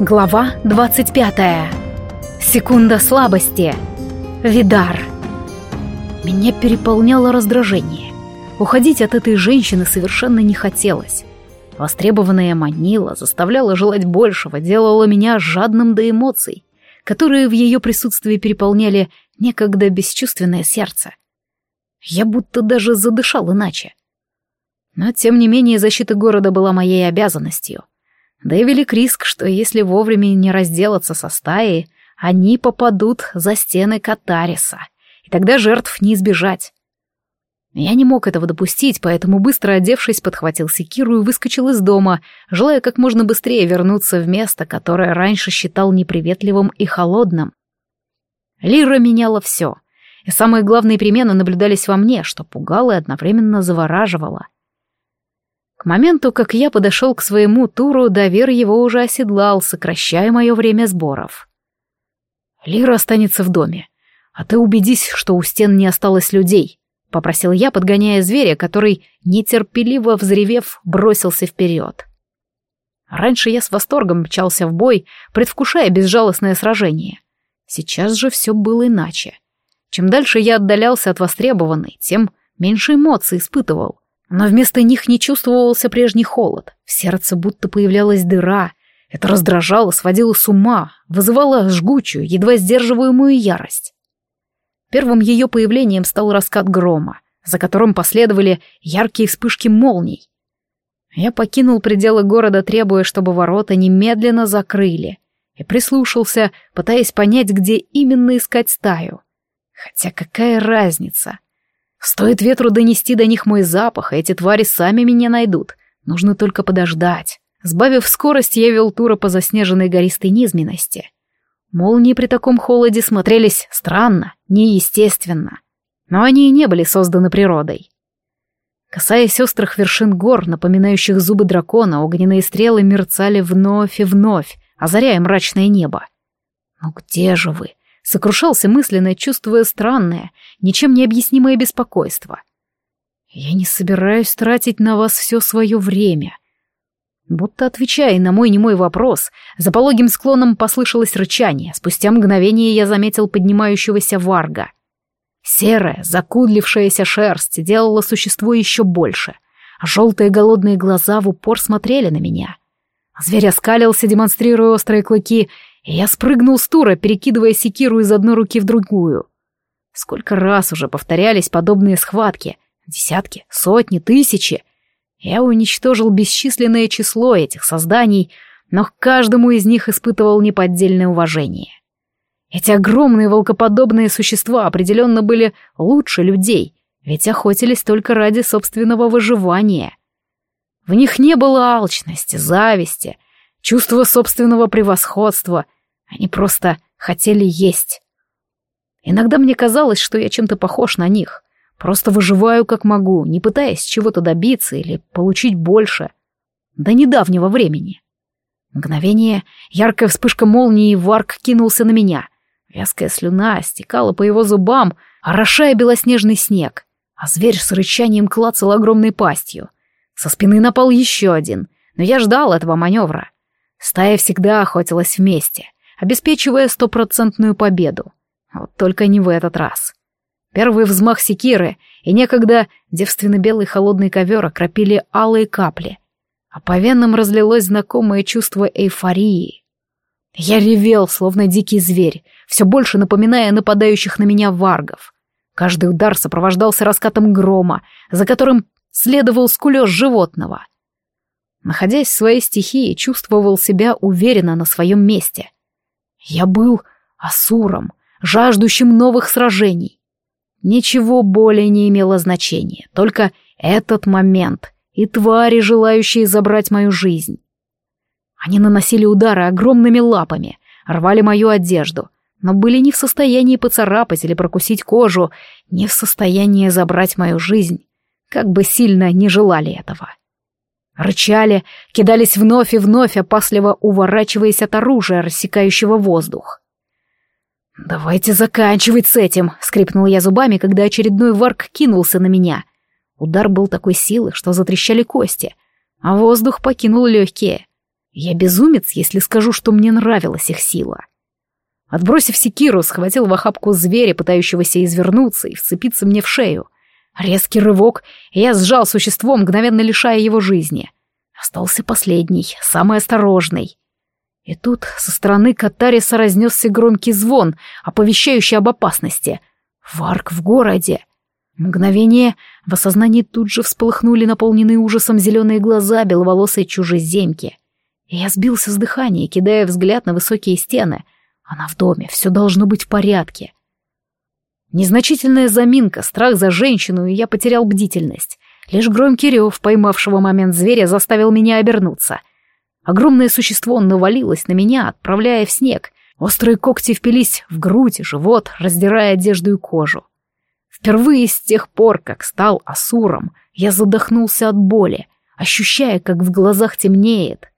Глава 25. Секунда слабости. Видар. Меня переполняло раздражение. Уходить от этой женщины совершенно не хотелось. Востребованная манила, заставляла желать большего, делала меня жадным до эмоций, которые в ее присутствии переполняли некогда бесчувственное сердце. Я будто даже задышал иначе. Но, тем не менее, защита города была моей обязанностью. Да и велик риск, что если вовремя не разделаться со стаей, они попадут за стены Катариса, и тогда жертв не избежать. Я не мог этого допустить, поэтому, быстро одевшись, подхватил секиру и выскочил из дома, желая как можно быстрее вернуться в место, которое раньше считал неприветливым и холодным. Лира меняла все, и самые главные перемены наблюдались во мне, что пугало и одновременно завораживало — к моменту, как я подошел к своему туру, Довер его уже оседлал, сокращая мое время сборов. «Лира останется в доме, а ты убедись, что у стен не осталось людей», — попросил я, подгоняя зверя, который, нетерпеливо взревев, бросился вперед. Раньше я с восторгом мчался в бой, предвкушая безжалостное сражение. Сейчас же все было иначе. Чем дальше я отдалялся от востребованной, тем меньше эмоций испытывал. Но вместо них не чувствовался прежний холод. В сердце будто появлялась дыра. Это раздражало, сводило с ума, вызывало жгучую, едва сдерживаемую ярость. Первым ее появлением стал раскат грома, за которым последовали яркие вспышки молний. Я покинул пределы города, требуя, чтобы ворота немедленно закрыли, и прислушался, пытаясь понять, где именно искать стаю. Хотя какая разница? Стоит ветру донести до них мой запах, эти твари сами меня найдут. Нужно только подождать. Сбавив скорость, я вел тура по заснеженной гористой низменности. Молнии при таком холоде смотрелись странно, неестественно. Но они и не были созданы природой. Касаясь острых вершин гор, напоминающих зубы дракона, огненные стрелы мерцали вновь и вновь, озаряя мрачное небо. «Ну где же вы? Сокрушался мысленно, чувствуя странное, ничем не объяснимое беспокойство. «Я не собираюсь тратить на вас все свое время». Будто отвечая на мой немой вопрос, за пологим склоном послышалось рычание. Спустя мгновение я заметил поднимающегося варга. Серая, закудлившаяся шерсть делала существо еще больше, а желтые голодные глаза в упор смотрели на меня. Зверь оскалился, демонстрируя острые клыки, и я спрыгнул с тура, перекидывая секиру из одной руки в другую. Сколько раз уже повторялись подобные схватки. Десятки, сотни, тысячи. Я уничтожил бесчисленное число этих созданий, но к каждому из них испытывал неподдельное уважение. Эти огромные волкоподобные существа определенно были лучше людей, ведь охотились только ради собственного выживания. В них не было алчности, зависти — чувство собственного превосходства. Они просто хотели есть. Иногда мне казалось, что я чем-то похож на них. Просто выживаю как могу, не пытаясь чего-то добиться или получить больше. До недавнего времени. Мгновение, яркая вспышка молнии, Варк кинулся на меня. Вязкая слюна стекала по его зубам, орошая белоснежный снег, а зверь с рычанием клацал огромной пастью. Со спины напал еще один, но я ждал этого маневра. Стая всегда охотилась вместе, обеспечивая стопроцентную победу. Вот только не в этот раз. Первый взмах секиры и некогда девственно-белый холодный ковер окропили алые капли, а по венам разлилось знакомое чувство эйфории. Я ревел, словно дикий зверь, все больше напоминая нападающих на меня варгов. Каждый удар сопровождался раскатом грома, за которым следовал скулёж животного. Находясь в своей стихии, чувствовал себя уверенно на своем месте. Я был асуром, жаждущим новых сражений. Ничего более не имело значения, только этот момент и твари, желающие забрать мою жизнь. Они наносили удары огромными лапами, рвали мою одежду, но были не в состоянии поцарапать или прокусить кожу, не в состоянии забрать мою жизнь, как бы сильно не желали этого. Рычали, кидались вновь и вновь, опасливо уворачиваясь от оружия, рассекающего воздух. «Давайте заканчивать с этим!» — скрипнул я зубами, когда очередной варк кинулся на меня. Удар был такой силы, что затрещали кости, а воздух покинул легкие. Я безумец, если скажу, что мне нравилась их сила. Отбросив секиру, схватил в охапку зверя, пытающегося извернуться и вцепиться мне в шею. Резкий рывок, я сжал существо, мгновенно лишая его жизни. Остался последний, самый осторожный. И тут со стороны Катариса разнесся громкий звон, оповещающий об опасности. Варк в городе. Мгновение в осознании тут же всполыхнули наполненные ужасом зеленые глаза беловолосой чужеземки. Я сбился с дыхания, кидая взгляд на высокие стены — она в доме, все должно быть в порядке. Незначительная заминка, страх за женщину, и я потерял бдительность. Лишь громкий рев поймавшего момент зверя заставил меня обернуться. Огромное существо навалилось на меня, отправляя в снег. Острые когти впились в грудь и живот, раздирая одежду и кожу. Впервые с тех пор, как стал асуром, я задохнулся от боли, ощущая, как в глазах темнеет.